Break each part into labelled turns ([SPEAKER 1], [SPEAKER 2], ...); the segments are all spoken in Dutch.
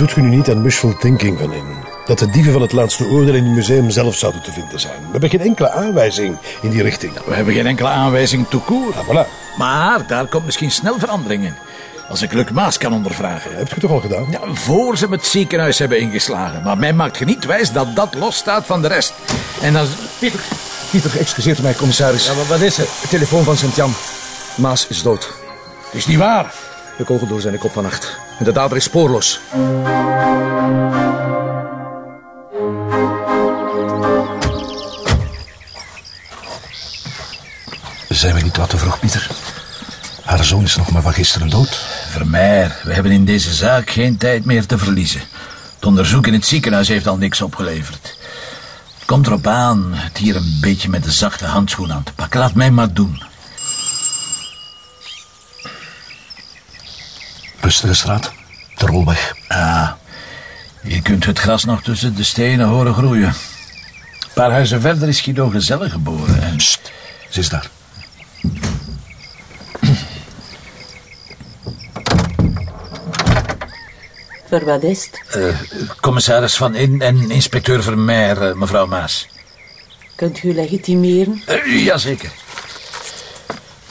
[SPEAKER 1] doet u nu niet aan wishful thinking van in? Dat de dieven van het laatste oordeel in het museum zelf zouden te vinden zijn. We hebben geen enkele aanwijzing in die richting.
[SPEAKER 2] We hebben geen enkele aanwijzing tout court.
[SPEAKER 1] Ah, voilà.
[SPEAKER 2] Maar daar komt misschien snel verandering in. Als ik Luc Maas kan ondervragen.
[SPEAKER 1] Heb je toch al gedaan?
[SPEAKER 2] Ja, voor ze het ziekenhuis hebben ingeslagen. Maar mij maakt je niet wijs dat dat losstaat van de rest. En dan...
[SPEAKER 3] Pieter, Pieter, excuseert mij, commissaris.
[SPEAKER 2] Ja, wat, wat is er?
[SPEAKER 3] De telefoon van Sint-Jan. Maas is dood.
[SPEAKER 2] Het is niet waar.
[SPEAKER 3] De kogel door zijn kop vannacht. En de dader is spoorloos.
[SPEAKER 4] Zijn we niet wat te vroeg, Pieter? Haar zoon is nog maar van gisteren dood.
[SPEAKER 2] Vermeer, we hebben in deze zaak geen tijd meer te verliezen. Het onderzoek in het ziekenhuis heeft al niks opgeleverd. Het komt erop aan het hier een beetje met de zachte handschoen aan te pakken. Laat mij maar doen.
[SPEAKER 4] Rustige straat, rolweg.
[SPEAKER 2] Ah, hier kunt het gras nog tussen de stenen horen groeien. Een paar huizen verder is Guido Gezellig geboren. En...
[SPEAKER 4] Ze is daar.
[SPEAKER 5] Voor wat is het?
[SPEAKER 2] Eh, commissaris Van In en inspecteur Vermeer, eh, mevrouw Maas.
[SPEAKER 5] Kunt u legitimeren?
[SPEAKER 2] Uh, jazeker.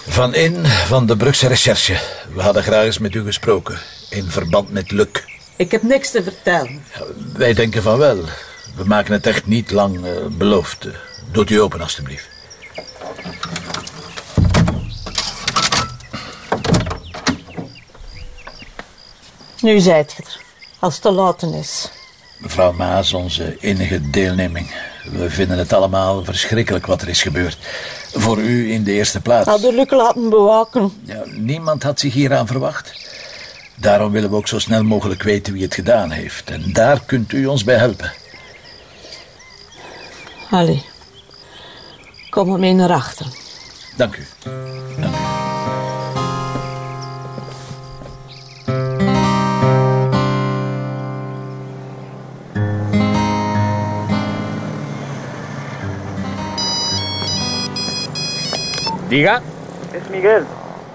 [SPEAKER 2] Van In van de Brugse Recherche. We hadden graag eens met u gesproken. In verband met Luc.
[SPEAKER 5] Ik heb niks te vertellen.
[SPEAKER 2] Wij denken van wel. We maken het echt niet lang uh, beloofd. Doet u open, alstublieft.
[SPEAKER 5] Nu zijt je er. Als het te laten is.
[SPEAKER 2] Mevrouw Maas, onze enige deelneming. We vinden het allemaal verschrikkelijk wat er is gebeurd. Voor u in de eerste plaats.
[SPEAKER 5] Hadden Luc laten bewaken.
[SPEAKER 2] Ja, niemand had zich hieraan verwacht. Daarom willen we ook zo snel mogelijk weten wie het gedaan heeft. En daar kunt u ons bij helpen.
[SPEAKER 5] Allee. Kom mee naar achter.
[SPEAKER 2] Dank u. Dank u.
[SPEAKER 6] Diga,
[SPEAKER 7] Es Miguel.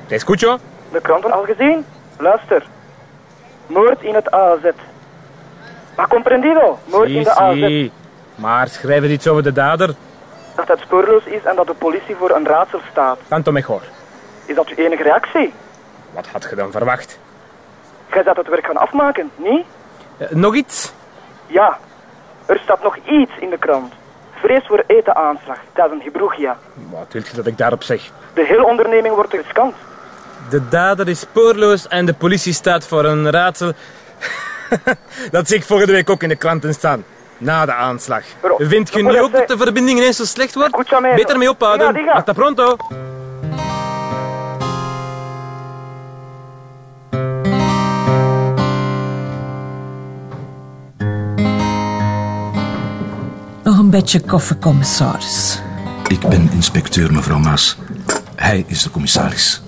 [SPEAKER 6] te escucho.
[SPEAKER 7] De kranten al gezien? Luister. Moord in het AZ. Maar comprendido? Moord in de AZ.
[SPEAKER 6] sí. Maar schrijven iets over de dader?
[SPEAKER 7] Dat het spoorloos is en dat de politie voor een raadsel staat.
[SPEAKER 6] Tanto mejor.
[SPEAKER 7] Is dat uw enige reactie?
[SPEAKER 6] Wat had je dan verwacht?
[SPEAKER 7] Gij zou het werk gaan afmaken, niet?
[SPEAKER 6] Eh, nog iets?
[SPEAKER 7] Ja. Er staat nog iets in de krant. Vrees voor etenaanslag tijdens een gebroegia.
[SPEAKER 6] Wat wilt je dat ik daarop zeg?
[SPEAKER 7] De hele onderneming wordt gescand.
[SPEAKER 6] De dader is spoorloos en de politie staat voor een raadsel. dat zie ik volgende week ook in de kranten staan. Na de aanslag.
[SPEAKER 7] Bro,
[SPEAKER 6] Vindt je
[SPEAKER 7] dat
[SPEAKER 6] nu ook dat de verbinding ineens zo slecht wordt? Beter mee ophouden. Hasta pronto.
[SPEAKER 5] Nog een beetje koffie, commissaris.
[SPEAKER 4] Ik ben inspecteur, mevrouw Maas. Hij is de commissaris.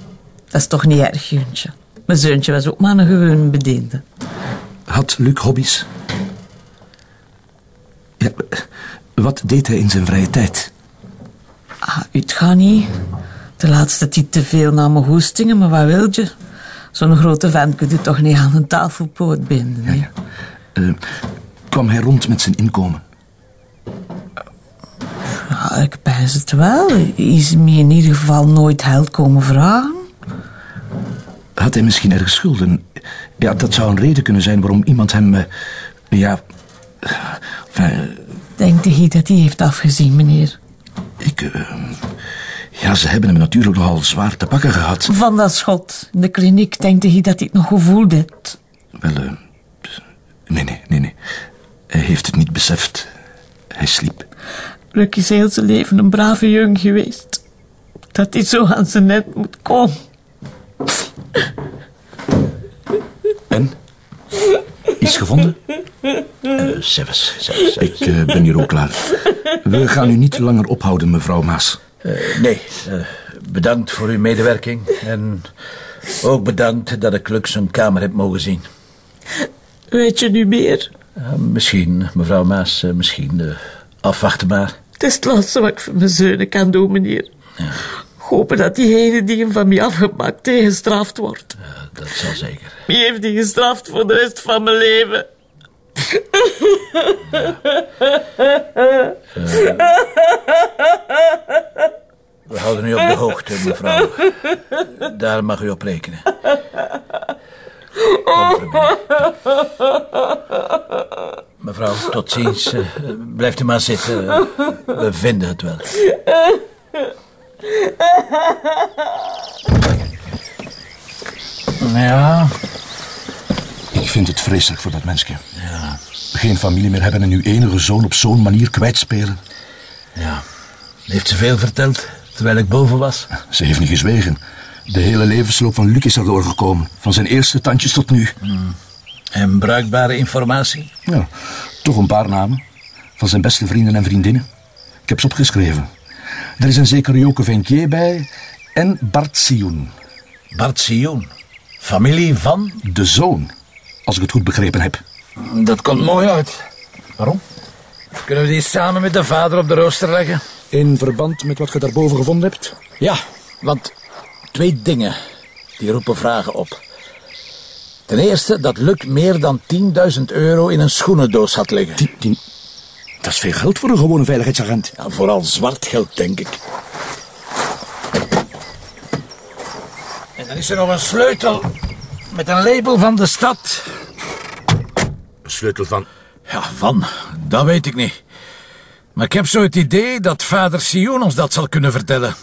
[SPEAKER 5] Dat is toch niet erg, Juntje. Mijn zoontje was ook maar een gewone bediende.
[SPEAKER 4] Had Luc hobby's? Ja, wat deed hij in zijn vrije tijd?
[SPEAKER 5] Ah, het gaat niet. De laatste tijd te veel naar mijn goestingen, maar wat wil je? Zo'n grote vent kun je toch niet aan een tafelpoot binden, hè?
[SPEAKER 4] Eh, kwam hij rond met zijn inkomen?
[SPEAKER 5] Ja, ik pijs het wel. Is me in ieder geval nooit geld komen vragen?
[SPEAKER 4] Had hij misschien ergens schulden? Ja, dat zou een reden kunnen zijn waarom iemand hem... eh, ja... Enfin, eh,
[SPEAKER 5] Denkt hij dat hij heeft afgezien, meneer?
[SPEAKER 4] ik... eh, ja, ze hebben hem natuurlijk nogal zwaar te pakken gehad.
[SPEAKER 5] Van dat schot in de kliniek denkt hij dat hij het nog gevoeld heeft.
[SPEAKER 4] Wel, nee, nee, nee, nee. Hij heeft het niet beseft. Hij sliep.
[SPEAKER 5] Luc is heel zijn leven een brave jongen geweest. Dat hij zo aan zijn net moet komen.
[SPEAKER 4] En? Iets gevonden?
[SPEAKER 2] Uh.
[SPEAKER 4] Ik eh, ben hier ook klaar. We gaan u niet langer ophouden, mevrouw Maas.
[SPEAKER 2] Uh, nee, uh, bedankt voor uw medewerking. En ook bedankt dat ik Luc zijn kamer heb mogen zien.
[SPEAKER 5] Weet je nu meer?
[SPEAKER 2] Uh, misschien, mevrouw Maas, uh, misschien. afwachten maar.
[SPEAKER 5] Het is het laatste wat ik voor mijn zonen kan doen, meneer.
[SPEAKER 2] Ja.
[SPEAKER 5] Hopen dat diegene die hem van mij afgepakt tegengestraft wordt.
[SPEAKER 2] Ja, dat zal zeker.
[SPEAKER 5] Wie heeft die gestraft voor de rest van mijn leven?
[SPEAKER 2] We houden u op de hoogte, mevrouw. Daar mag u op rekenen. Mevrouw, tot ziens. Eh, Blijft u maar zitten. We vinden het wel. Ja,
[SPEAKER 4] Ik vind het vreselijk voor dat mensje. Ja. Geen familie meer hebben en uw enige zoon op zo'n manier kwijtspelen.
[SPEAKER 2] ja. Heeft ze veel verteld, terwijl ik boven was?
[SPEAKER 4] Ze heeft niet gezwegen. De hele levensloop van Luc is er doorgekomen. Van zijn eerste tandjes tot nu.
[SPEAKER 2] En bruikbare informatie?
[SPEAKER 4] Ja, toch een paar namen. Van zijn beste vrienden en vriendinnen. Ik heb ze opgeschreven. Er is een zeker Joke Venquier bij en Bart Sioen.
[SPEAKER 2] Bart Sioen. Familie van?
[SPEAKER 4] De zoon, als ik het goed begrepen heb.
[SPEAKER 2] Dat komt mooi uit. Waarom? Kunnen we die samen met de vader op de rooster leggen?
[SPEAKER 4] In verband met wat je daarboven gevonden hebt?
[SPEAKER 2] Ja, want twee dingen die roepen vragen op. Ten eerste dat Luc meer dan 10.000 euro in een schoenendoos had liggen.
[SPEAKER 4] Dat is veel geld voor een gewone veiligheidsagent.
[SPEAKER 2] Ja, vooral zwart geld, denk ik. En dan is er nog een sleutel met een label van de stad.
[SPEAKER 4] Een sleutel van...
[SPEAKER 2] Ja, van, dat weet ik niet. Maar ik heb zo het idee dat vader Sion ons dat zal kunnen vertellen.